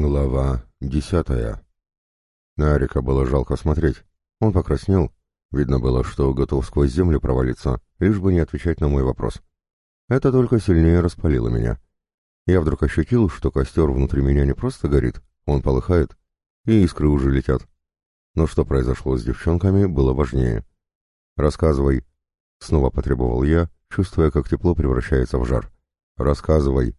Глава десятая. На Арика было жалко смотреть. Он покраснел. Видно было, что готов сквозь землю провалиться, лишь бы не отвечать на мой вопрос. Это только сильнее распалило меня. Я вдруг ощутил, что костер внутри меня не просто горит, он полыхает, и искры уже летят. Но что произошло с девчонками, было важнее. «Рассказывай», — снова потребовал я, чувствуя, как тепло превращается в жар. «Рассказывай».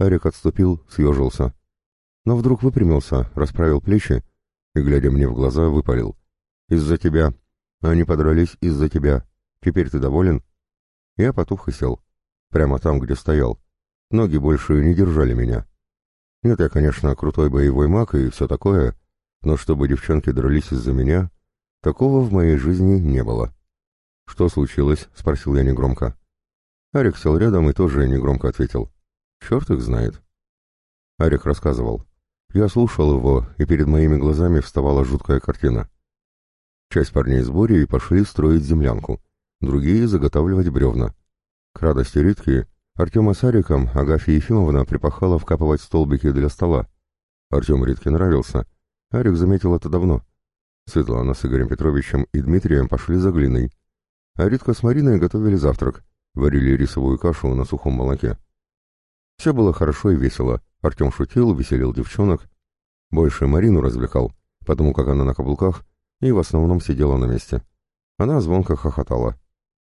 Арик отступил, съежился но вдруг выпрямился, расправил плечи и, глядя мне в глаза, выпалил. «Из-за тебя. Они подрались из-за тебя. Теперь ты доволен?» Я потух и сел. Прямо там, где стоял. Ноги больше не держали меня. Нет, я, конечно, крутой боевой маг и все такое, но чтобы девчонки дрались из-за меня, такого в моей жизни не было. «Что случилось?» — спросил я негромко. Арик сел рядом и тоже негромко ответил. «Черт их знает». Арик рассказывал. Я слушал его, и перед моими глазами вставала жуткая картина. Часть парней с Борей пошли строить землянку, другие — заготавливать бревна. К радости Ритки, Артема с Ариком Агафья Ефимовна припахала вкапывать столбики для стола. Артем Ритке нравился. Арик заметил это давно. Светлана с Игорем Петровичем и Дмитрием пошли за глиной. А Ритка с Мариной готовили завтрак, варили рисовую кашу на сухом молоке. Все было хорошо и весело. Артем шутил, веселил девчонок. Больше Марину развлекал, потому как она на каблуках и в основном сидела на месте. Она звонко хохотала.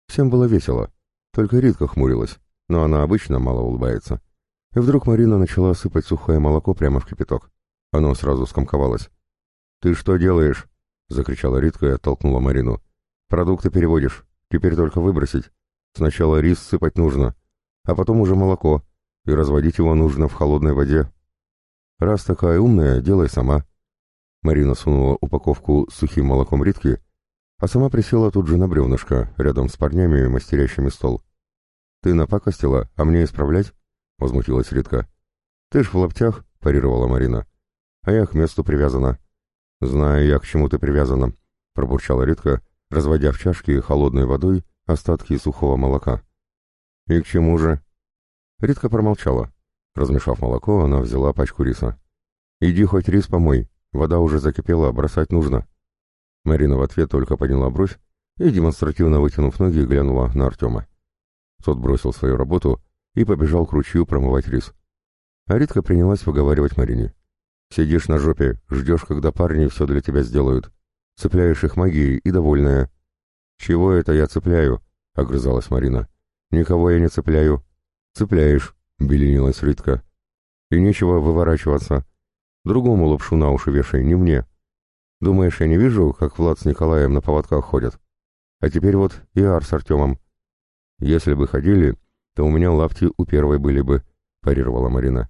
Всем было весело, только Ритка хмурилась, но она обычно мало улыбается. И вдруг Марина начала сыпать сухое молоко прямо в кипяток. Оно сразу скомковалось. «Ты что делаешь?» — закричала Ритка и оттолкнула Марину. «Продукты переводишь. Теперь только выбросить. Сначала рис сыпать нужно, а потом уже молоко, и разводить его нужно в холодной воде. Раз такая умная, делай сама. Марина сунула упаковку с сухим молоком Ритки, а сама присела тут же на бревнышко, рядом с парнями, мастерящими стол. «Ты напакостила, а мне исправлять?» — возмутилась Ритка. «Ты ж в лаптях», — парировала Марина. «А я к месту привязана». «Знаю я, к чему ты привязана», — пробурчала Ритка, разводя в чашке холодной водой остатки сухого молока. «И к чему же?» Ритка промолчала. Размешав молоко, она взяла пачку риса. «Иди хоть рис помой, вода уже закипела, бросать нужно». Марина в ответ только подняла бровь и, демонстративно вытянув ноги, глянула на Артема. Тот бросил свою работу и побежал к ручью промывать рис. А Ритка принялась выговаривать Марине. «Сидишь на жопе, ждешь, когда парни все для тебя сделают. Цепляешь их магией и довольная». «Чего это я цепляю?» — огрызалась Марина. «Никого я не цепляю. «Цепляешь», — беленилась Ритка. «И нечего выворачиваться. Другому лапшу на уши вешай, не мне. Думаешь, я не вижу, как Влад с Николаем на поводках ходят? А теперь вот и Ар с Артемом. Если бы ходили, то у меня лапти у первой были бы», — парировала Марина.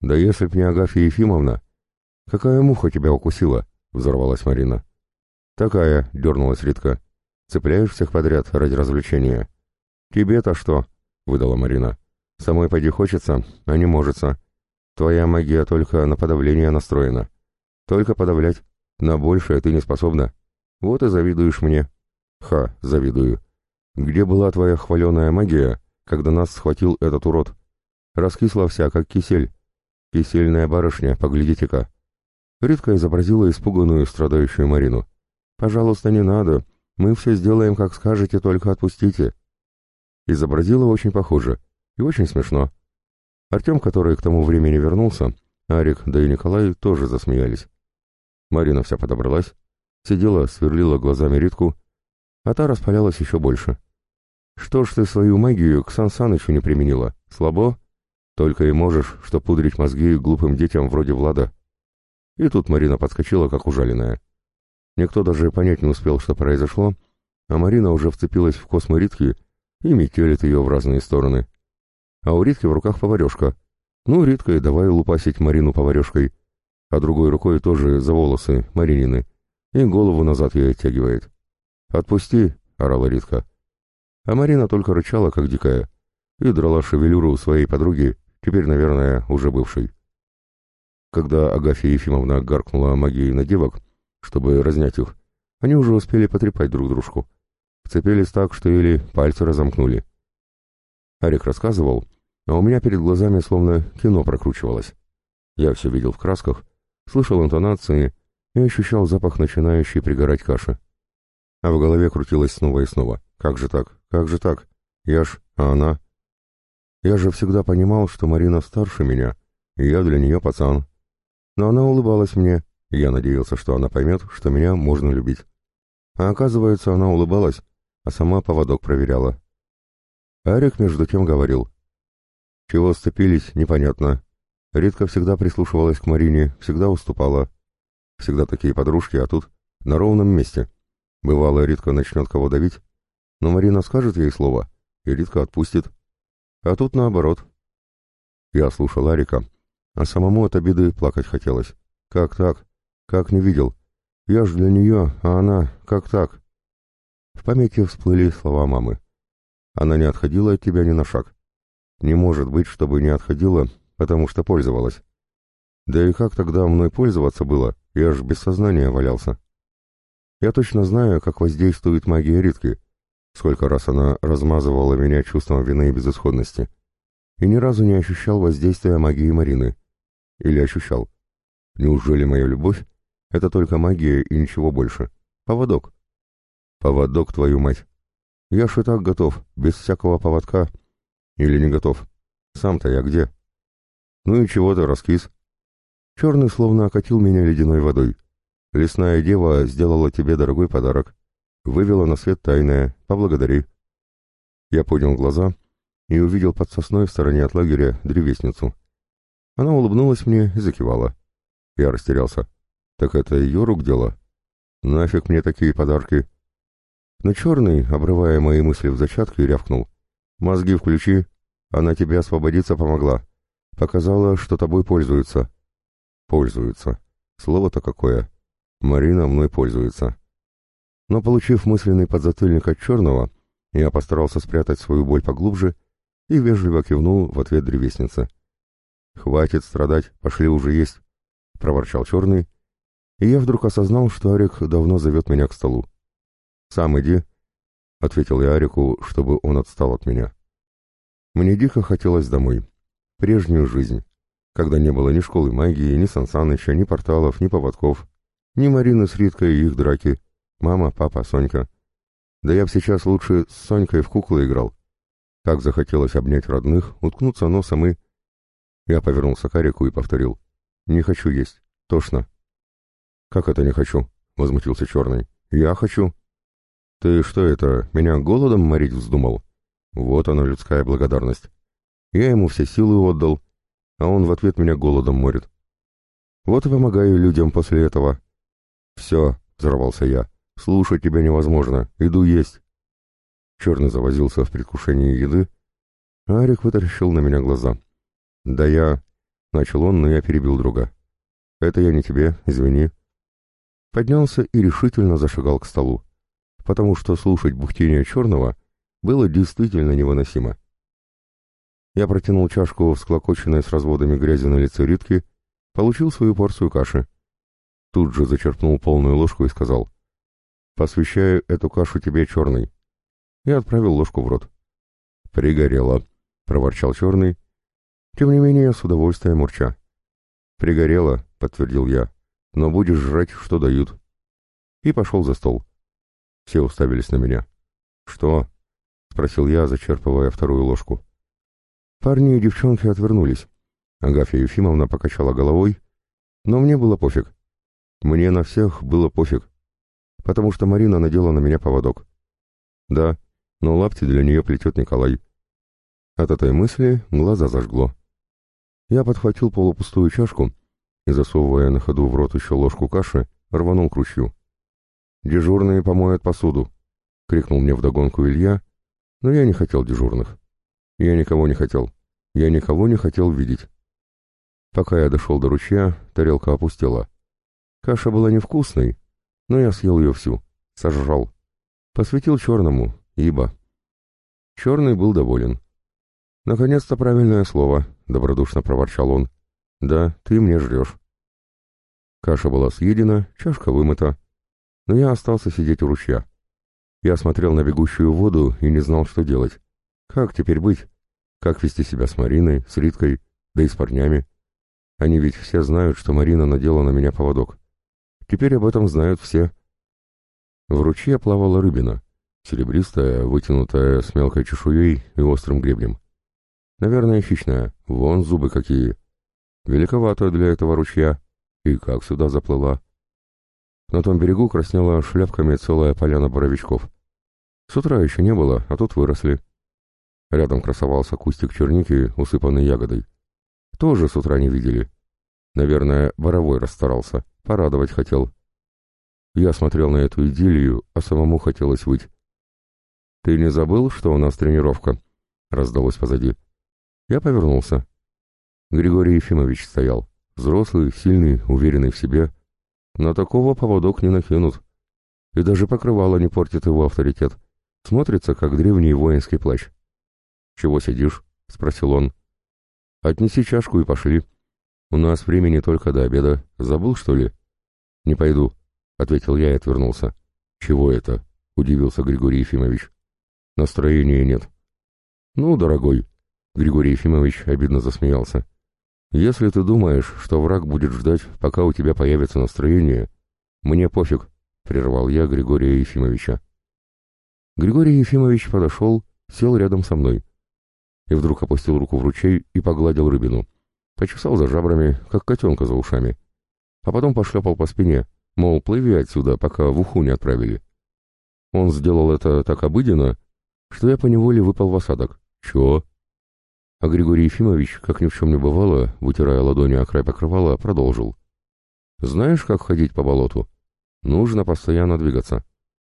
«Да если б не Агафья Ефимовна...» «Какая муха тебя укусила?» — взорвалась Марина. «Такая», — дернулась Ритка. «Цепляешь всех подряд ради развлечения». «Тебе-то что?» — выдала Марина. Самой поди хочется, а не можется. Твоя магия только на подавление настроена. Только подавлять. На большее ты не способна. Вот и завидуешь мне. Ха, завидую. Где была твоя хваленая магия, когда нас схватил этот урод? Раскисла вся, как кисель. Кисельная барышня, поглядите-ка. Ритка изобразила испуганную, страдающую Марину. «Пожалуйста, не надо. Мы все сделаем, как скажете, только отпустите». Изобразила очень похоже — и очень смешно. Артем, который к тому времени вернулся, Арик, да и Николай тоже засмеялись. Марина вся подобралась, сидела, сверлила глазами Ритку, а та распалялась еще больше. «Что ж ты свою магию к Сан Санычу не применила? Слабо? Только и можешь, что пудрить мозги глупым детям вроде Влада». И тут Марина подскочила, как ужаленная. Никто даже понять не успел, что произошло, а Марина уже вцепилась в космы Ритки и метелит ее в разные стороны а у Ритки в руках поварешка. Ну, Ритка и давай лупасить Марину поварешкой, а другой рукой тоже за волосы Маринины, и голову назад ей оттягивает. «Отпусти!» — орала Ритка. А Марина только рычала, как дикая, и драла шевелюру своей подруги, теперь, наверное, уже бывшей. Когда Агафья Ефимовна гаркнула магией на девок, чтобы разнять их, они уже успели потрепать друг дружку. Вцепились так, что или пальцы разомкнули. Арик рассказывал, а у меня перед глазами словно кино прокручивалось. Я все видел в красках, слышал интонации и ощущал запах начинающей пригорать каши. А в голове крутилось снова и снова. Как же так? Как же так? Я ж... А она? Я же всегда понимал, что Марина старше меня, и я для нее пацан. Но она улыбалась мне, и я надеялся, что она поймет, что меня можно любить. А оказывается, она улыбалась, а сама поводок проверяла. Арик между тем говорил. Чего сцепились, непонятно. Ритка всегда прислушивалась к Марине, всегда уступала. Всегда такие подружки, а тут на ровном месте. Бывало, Ритка начнет кого давить, но Марина скажет ей слово, и Ритка отпустит. А тут наоборот. Я слушал Арика, а самому от обиды плакать хотелось. Как так? Как не видел? Я ж для нее, а она... Как так? В памяти всплыли слова мамы. Она не отходила от тебя ни на шаг. Не может быть, чтобы не отходила, потому что пользовалась. Да и как тогда мной пользоваться было? Я ж без сознания валялся. Я точно знаю, как воздействует магия Ритки. Сколько раз она размазывала меня чувством вины и безысходности. И ни разу не ощущал воздействия магии Марины. Или ощущал. Неужели моя любовь — это только магия и ничего больше? Поводок. Поводок, твою мать. Я ж и так готов, без всякого поводка. Или не готов. Сам-то я где? Ну и чего ты раскис? Черный словно окатил меня ледяной водой. Лесная дева сделала тебе дорогой подарок. Вывела на свет тайное. Поблагодари. Я поднял глаза и увидел под сосной в стороне от лагеря древесницу. Она улыбнулась мне и закивала. Я растерялся. Так это ее рук дело? Нафиг мне такие подарки? Но черный, обрывая мои мысли в зачатке, рявкнул. «Мозги включи, она тебе освободиться помогла. Показала, что тобой пользуются». «Пользуются. Слово-то какое. Марина мной пользуется». Но, получив мысленный подзатыльник от черного, я постарался спрятать свою боль поглубже и вежливо кивнул в ответ древеснице. «Хватит страдать, пошли уже есть», — проворчал черный, и я вдруг осознал, что Арик давно зовет меня к столу. «Сам иди», — ответил я Арику, чтобы он отстал от меня. Мне дико хотелось домой. Прежнюю жизнь, когда не было ни школы магии, ни Сансаныча, ни порталов, ни поводков, ни Марины с Риткой и их драки, мама, папа, Сонька. Да я б сейчас лучше с Сонькой в куклы играл. Как захотелось обнять родных, уткнуться носом и... Я повернулся к Арику и повторил. «Не хочу есть. Тошно». «Как это не хочу?» — возмутился Черный. «Я хочу». «Ты что это, меня голодом морить вздумал?» Вот она, людская благодарность. Я ему все силы отдал, а он в ответ меня голодом морит. Вот и помогаю людям после этого. «Все», — взорвался я, — «слушать тебя невозможно, иду есть». Черный завозился в предвкушении еды, Арик вытаращил на меня глаза. «Да я...» — начал он, но я перебил друга. «Это я не тебе, извини». Поднялся и решительно зашагал к столу потому что слушать бухтение черного было действительно невыносимо. Я протянул чашку, всклокоченной с разводами грязи на лице Ритки, получил свою порцию каши. Тут же зачерпнул полную ложку и сказал, «Посвящаю эту кашу тебе, черный». И отправил ложку в рот. «Пригорело», — проворчал черный, тем не менее с удовольствием урча. «Пригорело», — подтвердил я, — «но будешь жрать, что дают». И пошел за стол. Все уставились на меня. «Что?» — спросил я, зачерпывая вторую ложку. Парни и девчонки отвернулись. Агафья Ефимовна покачала головой, но мне было пофиг. Мне на всех было пофиг, потому что Марина надела на меня поводок. Да, но лапти для нее плетет Николай. От этой мысли глаза зажгло. Я подхватил полупустую чашку и, засовывая на ходу в рот еще ложку каши, рванул к ручью. «Дежурные помоют посуду!» — крикнул мне вдогонку Илья, но я не хотел дежурных. Я никого не хотел. Я никого не хотел видеть. Пока я дошел до ручья, тарелка опустела. Каша была невкусной, но я съел ее всю, сожрал. Посвятил черному, ибо... Черный был доволен. «Наконец-то правильное слово», — добродушно проворчал он. «Да, ты мне жрешь». Каша была съедена, чашка вымыта, но я остался сидеть у ручья. Я смотрел на бегущую воду и не знал, что делать. Как теперь быть? Как вести себя с Мариной, с Риткой, да и с парнями? Они ведь все знают, что Марина надела на меня поводок. Теперь об этом знают все. В ручье плавала рыбина, серебристая, вытянутая с мелкой чешуей и острым гребнем. Наверное, хищная, вон зубы какие. Великовато для этого ручья. И как сюда заплыла. На том берегу краснела шляпками целая поляна боровичков. С утра еще не было, а тут выросли. Рядом красовался кустик черники, усыпанный ягодой. Тоже с утра не видели. Наверное, боровой расстарался, порадовать хотел. Я смотрел на эту идиллию, а самому хотелось выть. «Ты не забыл, что у нас тренировка?» — раздалось позади. Я повернулся. Григорий Ефимович стоял. Взрослый, сильный, уверенный в себе. На такого поводок не накинут. И даже покрывало не портит его авторитет. Смотрится, как древний воинский плащ. «Чего сидишь?» — спросил он. «Отнеси чашку и пошли. У нас времени только до обеда. Забыл, что ли?» «Не пойду», — ответил я и отвернулся. «Чего это?» — удивился Григорий Ефимович. «Настроения нет». «Ну, дорогой», — Григорий Ефимович обидно засмеялся. «Если ты думаешь, что враг будет ждать, пока у тебя появится настроение, мне пофиг», — прервал я Григория Ефимовича. Григорий Ефимович подошел, сел рядом со мной и вдруг опустил руку в ручей и погладил рыбину. Почесал за жабрами, как котенка за ушами. А потом пошлепал по спине, мол, плыви отсюда, пока в уху не отправили. Он сделал это так обыденно, что я поневоле выпал в осадок. Чего? А Григорий Ефимович, как ни в чем не бывало, вытирая ладони о край покрывала, продолжил. Знаешь, как ходить по болоту? Нужно постоянно двигаться.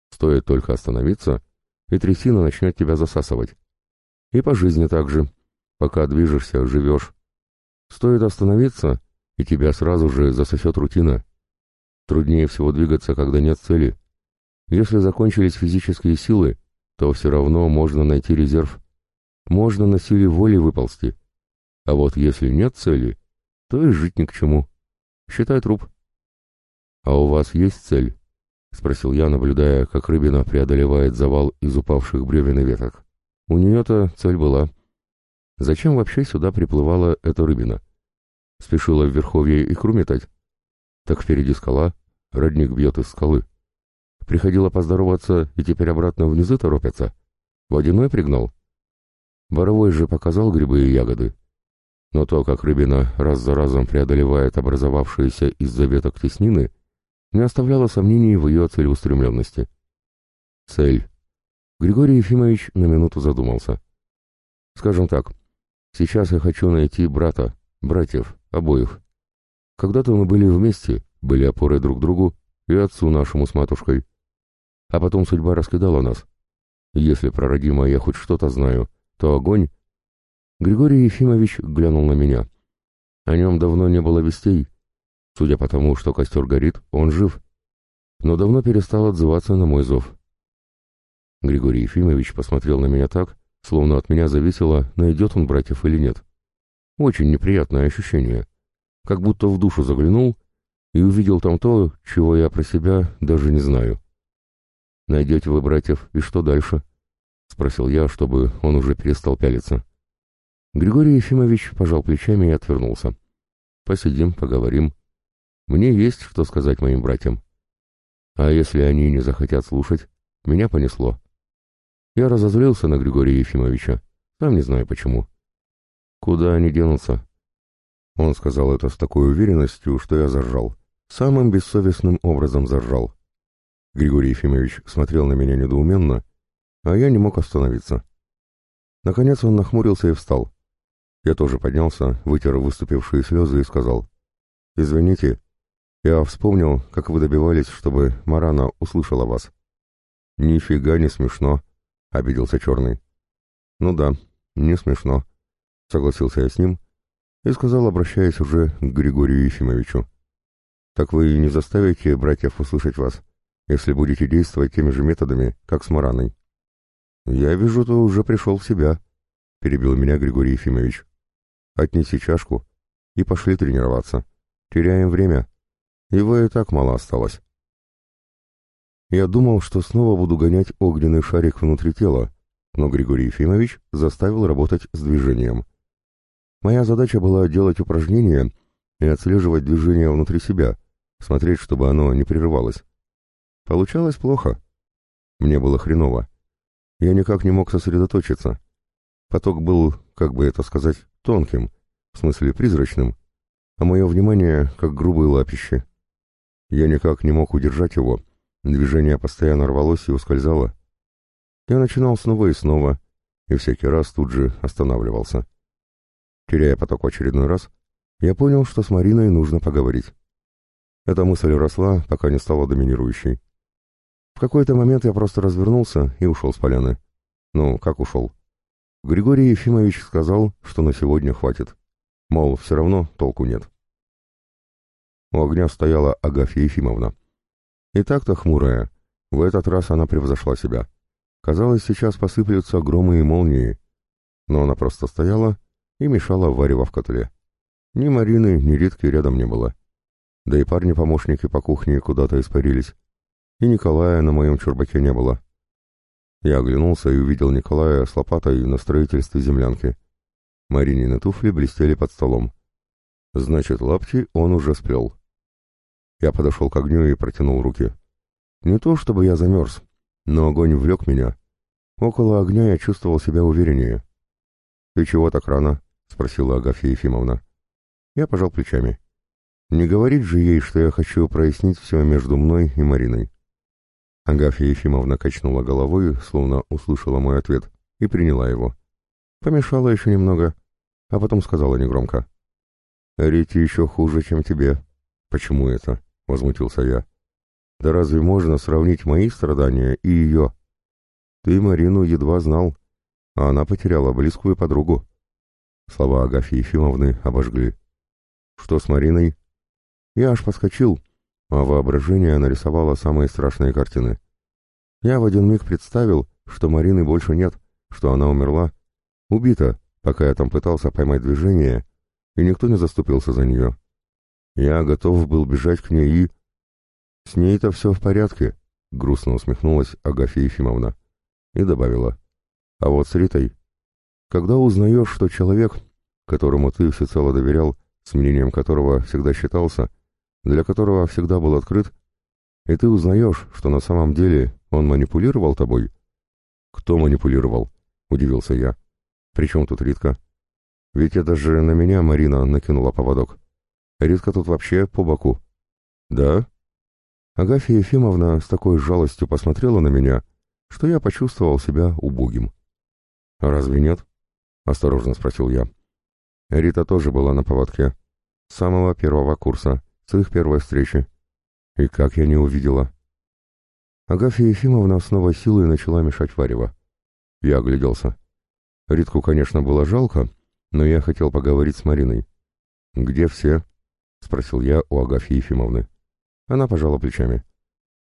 Стоит только остановиться, и трясина начнет тебя засасывать. И по жизни так же. Пока движешься, живешь. Стоит остановиться, и тебя сразу же засосет рутина. Труднее всего двигаться, когда нет цели. Если закончились физические силы, то все равно можно найти резерв. Можно на силе воли выползти. А вот если нет цели, то и жить ни к чему. Считай труп. «А у вас есть цель?» — спросил я, наблюдая, как рыбина преодолевает завал из упавших бревен и веток. У нее-то цель была. Зачем вообще сюда приплывала эта рыбина? Спешила в Верховье икру метать? Так впереди скала, родник бьет из скалы. Приходила поздороваться и теперь обратно внизу торопятся. Водяной пригнал. Боровой же показал грибы и ягоды. Но то, как рыбина раз за разом преодолевает образовавшиеся из-за веток теснины, не оставляло сомнений в ее целеустремленности. Цель. Григорий Ефимович на минуту задумался. «Скажем так, сейчас я хочу найти брата, братьев, обоих. Когда-то мы были вместе, были опорой друг другу и отцу нашему с матушкой. А потом судьба раскидала нас. Если про родимое я хоть что-то знаю, то огонь...» Григорий Ефимович глянул на меня. О нем давно не было вестей. Судя по тому, что костер горит, он жив, но давно перестал отзываться на мой зов. Григорий Ефимович посмотрел на меня так, словно от меня зависело, найдет он братьев или нет. Очень неприятное ощущение. Как будто в душу заглянул и увидел там то, чего я про себя даже не знаю. «Найдете вы братьев, и что дальше?» — спросил я, чтобы он уже перестал пялиться. Григорий Ефимович пожал плечами и отвернулся. «Посидим, поговорим. Мне есть что сказать моим братьям. А если они не захотят слушать, меня понесло. Я разозлился на Григория Ефимовича, сам не знаю почему. Куда они денутся? Он сказал это с такой уверенностью, что я заржал. Самым бессовестным образом заржал. Григорий Ефимович смотрел на меня недоуменно, а я не мог остановиться. Наконец он нахмурился и встал. Я тоже поднялся, вытер выступившие слезы и сказал, «Извините, я вспомнил, как вы добивались, чтобы Марана услышала вас». «Нифига не смешно», — обиделся Черный. «Ну да, не смешно», — согласился я с ним и сказал, обращаясь уже к Григорию Ефимовичу. «Так вы не заставите братьев услышать вас, если будете действовать теми же методами, как с Мараной». «Я вижу, ты уже пришел в себя», — перебил меня Григорий Ефимович. «Отнеси чашку и пошли тренироваться. Теряем время. Его и так мало осталось». Я думал, что снова буду гонять огненный шарик внутри тела, но Григорий Ефимович заставил работать с движением. Моя задача была делать упражнения, и отслеживать движение внутри себя, смотреть, чтобы оно не прерывалось. Получалось плохо. Мне было хреново. Я никак не мог сосредоточиться. Поток был, как бы это сказать, тонким, в смысле призрачным, а мое внимание как грубые лапище. Я никак не мог удержать его, движение постоянно рвалось и ускользало. Я начинал снова и снова, и всякий раз тут же останавливался. Теряя поток очередной раз, я понял, что с Мариной нужно поговорить. Эта мысль росла, пока не стала доминирующей. Какой-то момент я просто развернулся и ушел с поляны. Ну, как ушел? Григорий Ефимович сказал, что на сегодня хватит. Мол, все равно толку нет. У огня стояла Агафья Ефимовна. И так-то хмурая. В этот раз она превзошла себя. Казалось, сейчас посыплются громы и молнии. Но она просто стояла и мешала варево в котле. Ни Марины, ни Ритки рядом не было. Да и парни-помощники по кухне куда-то испарились. И Николая на моем чурбаке не было. Я оглянулся и увидел Николая с лопатой на строительстве землянки. Маринины туфли блестели под столом. Значит, лапти он уже сплел. Я подошел к огню и протянул руки. Не то чтобы я замерз, но огонь влек меня. Около огня я чувствовал себя увереннее. «Ты чего так рано?» — спросила Агафья Ефимовна. Я пожал плечами. Не говорить же ей, что я хочу прояснить все между мной и Мариной. Агафья Ефимовна качнула головой, словно услышала мой ответ, и приняла его. Помешала еще немного, а потом сказала негромко. «Рите еще хуже, чем тебе». «Почему это?» — возмутился я. «Да разве можно сравнить мои страдания и ее?» «Ты Марину едва знал, а она потеряла близкую подругу». Слова Агафьи Ефимовны обожгли. «Что с Мариной?» Я аж подскочил, а воображение нарисовало самые страшные картины. Я в один миг представил, что Марины больше нет, что она умерла, убита, пока я там пытался поймать движение, и никто не заступился за нее. Я готов был бежать к ней и... «С ней-то все в порядке», — грустно усмехнулась Агафья Ефимовна и добавила. «А вот с Ритой, когда узнаешь, что человек, которому ты всецело доверял, с мнением которого всегда считался, для которого всегда был открыт, и ты узнаешь, что на самом деле он манипулировал тобой?» «Кто манипулировал?» — удивился я. «При чем тут Ритка?» Ведь это же на меня Марина накинула поводок. Ритка тут вообще по боку. Да? Агафья Ефимовна с такой жалостью посмотрела на меня, что я почувствовал себя убогим. «Разве нет?» — осторожно спросил я. Рита тоже была на поводке. С самого первого курса, с их первой встречи. И как я не увидела. Агафья Ефимовна снова силой начала мешать варево. Я огляделся. Ритку, конечно, было жалко, но я хотел поговорить с Мариной. «Где все?» — спросил я у Агафьи Ефимовны. Она пожала плечами.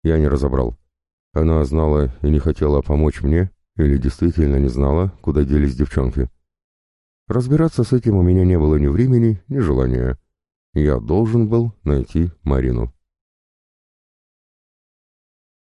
Я не разобрал. Она знала и не хотела помочь мне, или действительно не знала, куда делись девчонки. Разбираться с этим у меня не было ни времени, ни желания. Я должен был найти Марину.